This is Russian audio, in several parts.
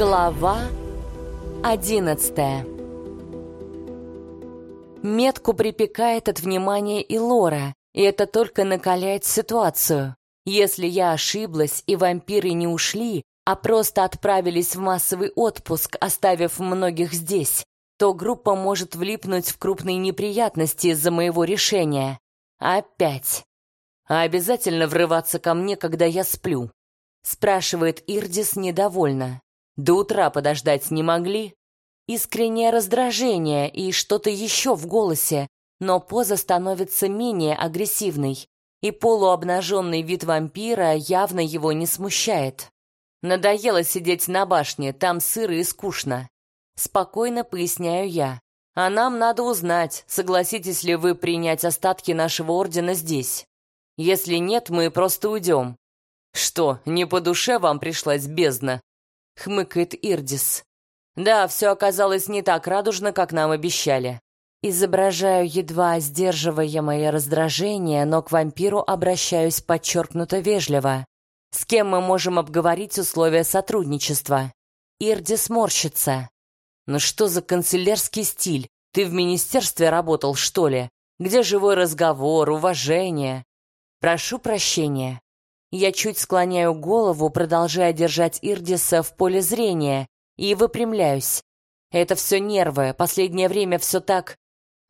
Глава одиннадцатая Метку припекает от внимания и Лора, и это только накаляет ситуацию. Если я ошиблась и вампиры не ушли, а просто отправились в массовый отпуск, оставив многих здесь, то группа может влипнуть в крупные неприятности из-за моего решения. Опять. А обязательно врываться ко мне, когда я сплю? Спрашивает Ирдис недовольно. До утра подождать не могли? Искреннее раздражение и что-то еще в голосе, но поза становится менее агрессивной, и полуобнаженный вид вампира явно его не смущает. Надоело сидеть на башне, там сыро и скучно. Спокойно поясняю я. А нам надо узнать, согласитесь ли вы принять остатки нашего ордена здесь. Если нет, мы просто уйдем. Что, не по душе вам пришлась бездна? Хмыкает Ирдис. Да, все оказалось не так радужно, как нам обещали. Изображаю едва сдерживаемое раздражение, но к вампиру обращаюсь подчеркнуто вежливо. С кем мы можем обговорить условия сотрудничества? Ирдис морщится. Ну что за канцелярский стиль? Ты в министерстве работал, что ли? Где живой разговор, уважение? Прошу прощения. Я чуть склоняю голову, продолжая держать Ирдиса в поле зрения, и выпрямляюсь. Это все нервы, последнее время все так...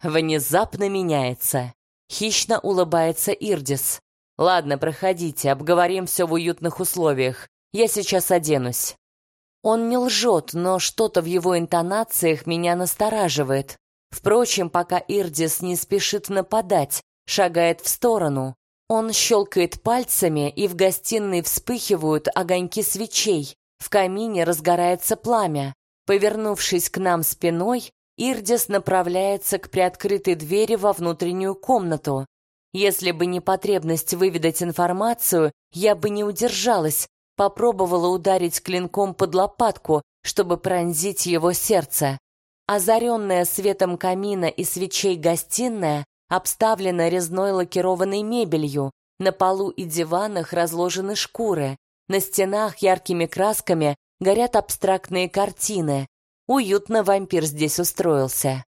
Внезапно меняется. Хищно улыбается Ирдис. Ладно, проходите, обговорим все в уютных условиях. Я сейчас оденусь. Он не лжет, но что-то в его интонациях меня настораживает. Впрочем, пока Ирдис не спешит нападать, шагает в сторону. Он щелкает пальцами, и в гостиной вспыхивают огоньки свечей. В камине разгорается пламя. Повернувшись к нам спиной, Ирдис направляется к приоткрытой двери во внутреннюю комнату. Если бы не потребность выведать информацию, я бы не удержалась, попробовала ударить клинком под лопатку, чтобы пронзить его сердце. Озаренная светом камина и свечей гостиная обставлена резной лакированной мебелью, на полу и диванах разложены шкуры, на стенах яркими красками горят абстрактные картины. Уютно вампир здесь устроился.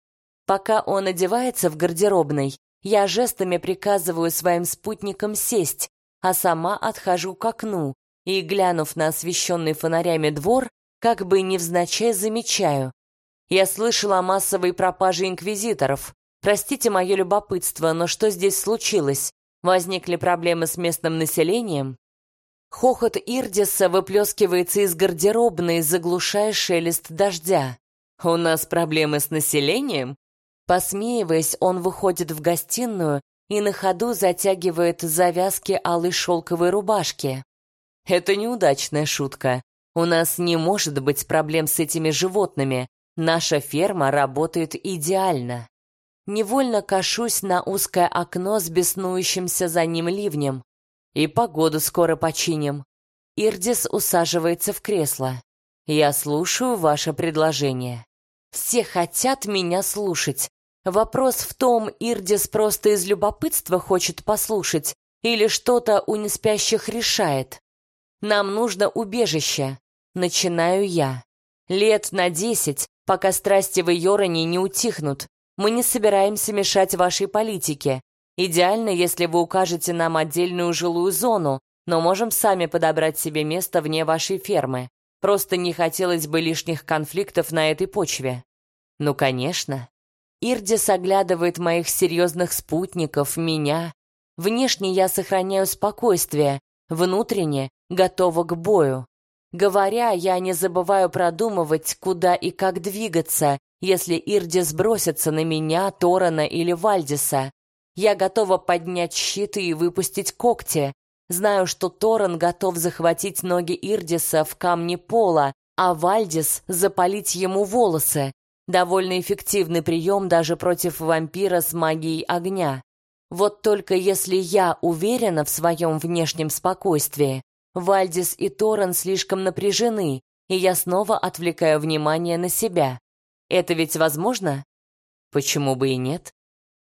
Пока он одевается в гардеробной, я жестами приказываю своим спутникам сесть, а сама отхожу к окну, и, глянув на освещенный фонарями двор, как бы невзначай замечаю. Я слышала о массовой пропаже инквизиторов. Простите мое любопытство, но что здесь случилось? Возникли проблемы с местным населением? Хохот Ирдиса выплескивается из гардеробной, заглушая шелест дождя. «У нас проблемы с населением?» Посмеиваясь, он выходит в гостиную и на ходу затягивает завязки алой шелковой рубашки. Это неудачная шутка. У нас не может быть проблем с этими животными. Наша ферма работает идеально. Невольно кашусь на узкое окно с беснующимся за ним ливнем. И погоду скоро починим. Ирдис усаживается в кресло. Я слушаю ваше предложение. Все хотят меня слушать. Вопрос в том, Ирдис просто из любопытства хочет послушать или что-то у неспящих решает. Нам нужно убежище. Начинаю я. Лет на десять, пока страсти в Йороне не утихнут. Мы не собираемся мешать вашей политике. Идеально, если вы укажете нам отдельную жилую зону, но можем сами подобрать себе место вне вашей фермы. Просто не хотелось бы лишних конфликтов на этой почве. Ну, конечно. Ирдис оглядывает моих серьезных спутников, меня. Внешне я сохраняю спокойствие, внутренне готова к бою. Говоря, я не забываю продумывать, куда и как двигаться, если Ирдис бросится на меня, Торана или Вальдиса. Я готова поднять щиты и выпустить когти. Знаю, что Торан готов захватить ноги Ирдиса в камне пола, а Вальдис — запалить ему волосы. Довольно эффективный прием даже против вампира с магией огня. Вот только если я уверена в своем внешнем спокойствии, Вальдис и Торрен слишком напряжены, и я снова отвлекаю внимание на себя. Это ведь возможно? Почему бы и нет?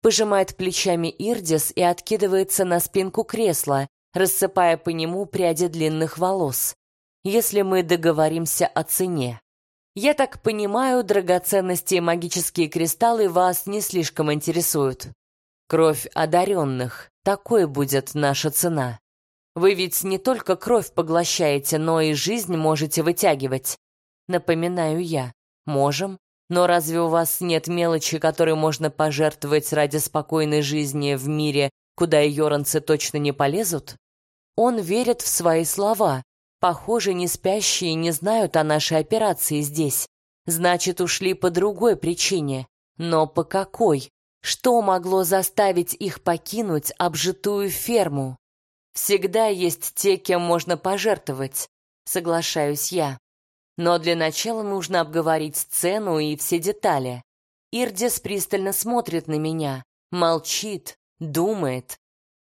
Пожимает плечами Ирдис и откидывается на спинку кресла, рассыпая по нему пряди длинных волос. Если мы договоримся о цене. Я так понимаю, драгоценности и магические кристаллы вас не слишком интересуют. Кровь одаренных, такой будет наша цена. Вы ведь не только кровь поглощаете, но и жизнь можете вытягивать. Напоминаю я. Можем. Но разве у вас нет мелочи, которые можно пожертвовать ради спокойной жизни в мире, куда йоранцы точно не полезут? Он верит в свои слова. Похоже, не спящие не знают о нашей операции здесь. Значит, ушли по другой причине. Но по какой? Что могло заставить их покинуть обжитую ферму? Всегда есть те, кем можно пожертвовать, соглашаюсь я. Но для начала нужно обговорить цену и все детали. Ирдис пристально смотрит на меня, молчит, думает.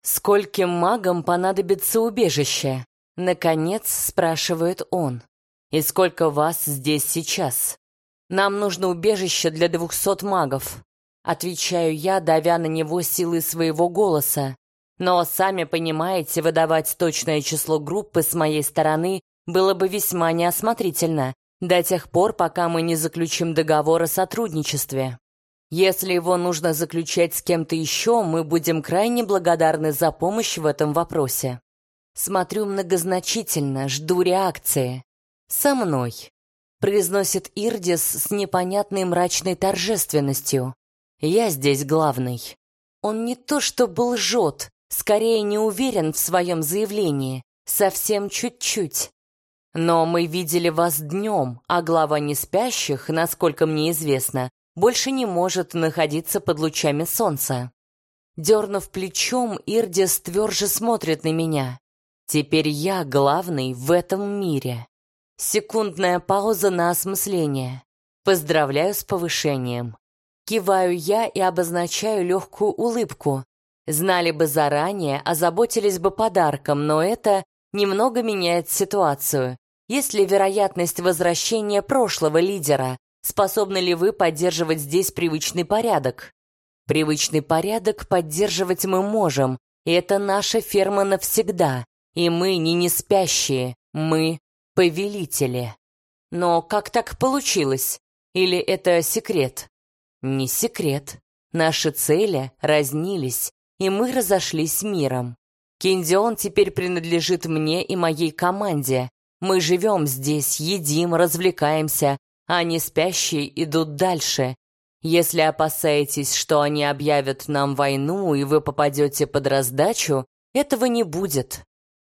Скольким магам понадобится убежище? Наконец спрашивает он. И сколько вас здесь сейчас? Нам нужно убежище для двухсот магов. Отвечаю я, давя на него силы своего голоса. Но, сами понимаете, выдавать точное число группы с моей стороны было бы весьма неосмотрительно, до тех пор, пока мы не заключим договор о сотрудничестве. Если его нужно заключать с кем-то еще, мы будем крайне благодарны за помощь в этом вопросе. Смотрю многозначительно, жду реакции. «Со мной», — произносит Ирдис с непонятной мрачной торжественностью. «Я здесь главный». Он не то чтобы лжет, скорее не уверен в своем заявлении, совсем чуть-чуть. Но мы видели вас днем, а глава неспящих, насколько мне известно, больше не может находиться под лучами солнца. Дернув плечом, Ирдис тверже смотрит на меня. Теперь я главный в этом мире. Секундная пауза на осмысление. Поздравляю с повышением. Киваю я и обозначаю легкую улыбку, Знали бы заранее, озаботились бы подарком, но это немного меняет ситуацию. Есть ли вероятность возвращения прошлого лидера? Способны ли вы поддерживать здесь привычный порядок? Привычный порядок поддерживать мы можем, это наша ферма навсегда. И мы не неспящие, мы повелители. Но как так получилось? Или это секрет? Не секрет. Наши цели разнились, и мы разошлись миром. Киндион теперь принадлежит мне и моей команде. Мы живем здесь, едим, развлекаемся, а не спящие идут дальше. Если опасаетесь, что они объявят нам войну и вы попадете под раздачу, этого не будет.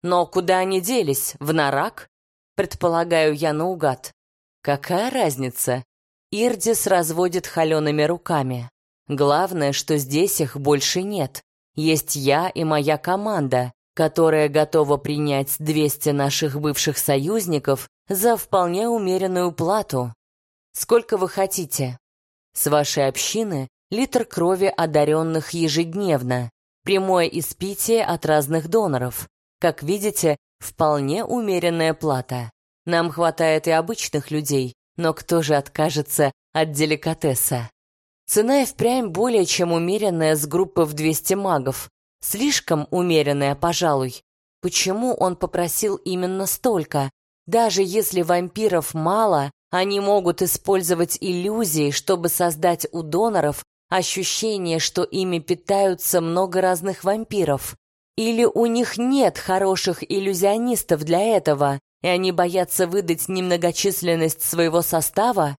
Но куда они делись? В Нарак? Предполагаю я наугад. Какая разница? Ирдис разводит холеными руками. Главное, что здесь их больше нет. Есть я и моя команда, которая готова принять 200 наших бывших союзников за вполне умеренную плату. Сколько вы хотите? С вашей общины литр крови одаренных ежедневно, прямое испитие от разных доноров. Как видите, вполне умеренная плата. Нам хватает и обычных людей, но кто же откажется от деликатеса? Цена и впрямь более чем умеренная с группы в 200 магов. Слишком умеренная, пожалуй. Почему он попросил именно столько? Даже если вампиров мало, они могут использовать иллюзии, чтобы создать у доноров ощущение, что ими питаются много разных вампиров. Или у них нет хороших иллюзионистов для этого, и они боятся выдать немногочисленность своего состава?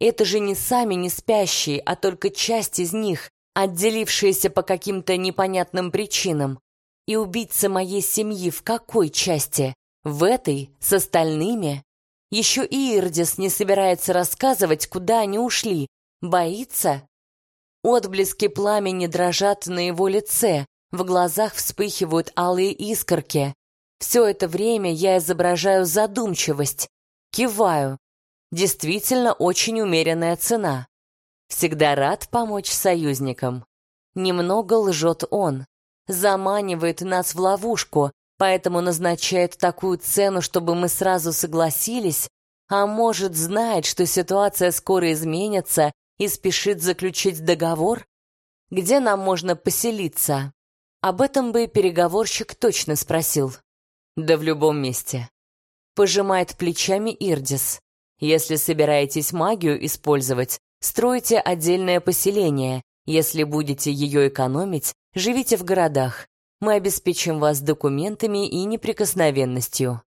Это же не сами не спящие, а только часть из них, отделившиеся по каким-то непонятным причинам. И убийца моей семьи в какой части? В этой? С остальными? Еще и Ирдис не собирается рассказывать, куда они ушли. Боится? Отблески пламени дрожат на его лице, в глазах вспыхивают алые искорки. Все это время я изображаю задумчивость, киваю, Действительно очень умеренная цена. Всегда рад помочь союзникам. Немного лжет он. Заманивает нас в ловушку, поэтому назначает такую цену, чтобы мы сразу согласились, а может, знает, что ситуация скоро изменится и спешит заключить договор? Где нам можно поселиться? Об этом бы переговорщик точно спросил. Да в любом месте. Пожимает плечами Ирдис. Если собираетесь магию использовать, стройте отдельное поселение. Если будете ее экономить, живите в городах. Мы обеспечим вас документами и неприкосновенностью.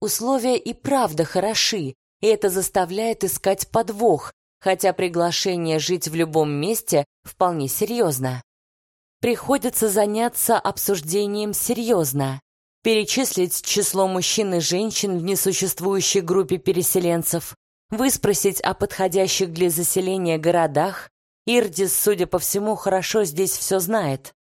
Условия и правда хороши, и это заставляет искать подвох, хотя приглашение жить в любом месте вполне серьезно. Приходится заняться обсуждением серьезно. Перечислить число мужчин и женщин в несуществующей группе переселенцев, выспросить о подходящих для заселения городах. Ирдис, судя по всему, хорошо здесь все знает.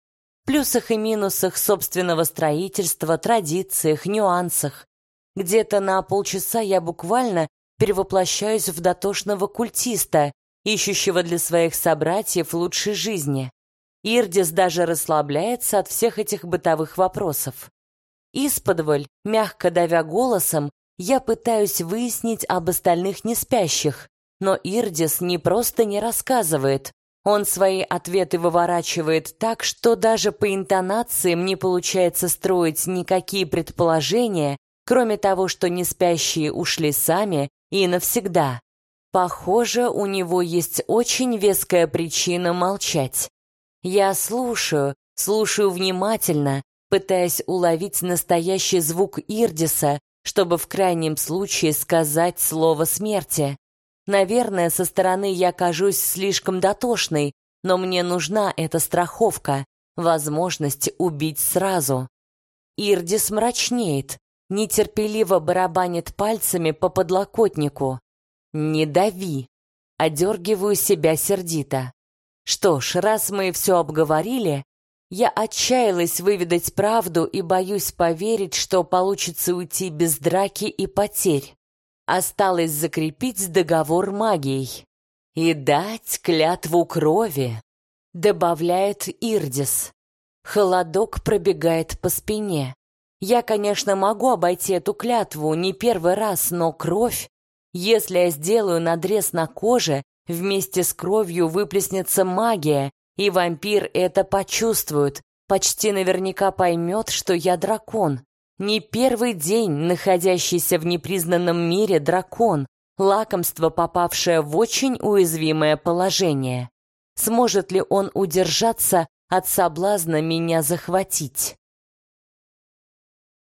Плюсах и минусах собственного строительства, традициях, нюансах. Где-то на полчаса я буквально перевоплощаюсь в дотошного культиста, ищущего для своих собратьев лучшей жизни. Ирдис даже расслабляется от всех этих бытовых вопросов. Исподволь, мягко давя голосом, я пытаюсь выяснить об остальных неспящих, но Ирдис не просто не рассказывает, он свои ответы выворачивает так, что даже по интонациям не получается строить никакие предположения, кроме того, что неспящие ушли сами и навсегда. Похоже, у него есть очень веская причина молчать. Я слушаю, слушаю внимательно, пытаясь уловить настоящий звук Ирдиса, чтобы в крайнем случае сказать слово смерти. Наверное, со стороны я кажусь слишком дотошной, но мне нужна эта страховка, возможность убить сразу. Ирдис мрачнеет, нетерпеливо барабанит пальцами по подлокотнику. «Не дави!» Одергиваю себя сердито. Что ж, раз мы все обговорили, я отчаялась выведать правду и боюсь поверить, что получится уйти без драки и потерь. Осталось закрепить договор магией. И дать клятву крови, добавляет Ирдис. Холодок пробегает по спине. Я, конечно, могу обойти эту клятву не первый раз, но кровь... Если я сделаю надрез на коже, вместе с кровью выплеснется магия, и вампир это почувствует, почти наверняка поймет, что я дракон. Не первый день находящийся в непризнанном мире дракон, лакомство, попавшее в очень уязвимое положение. Сможет ли он удержаться от соблазна меня захватить?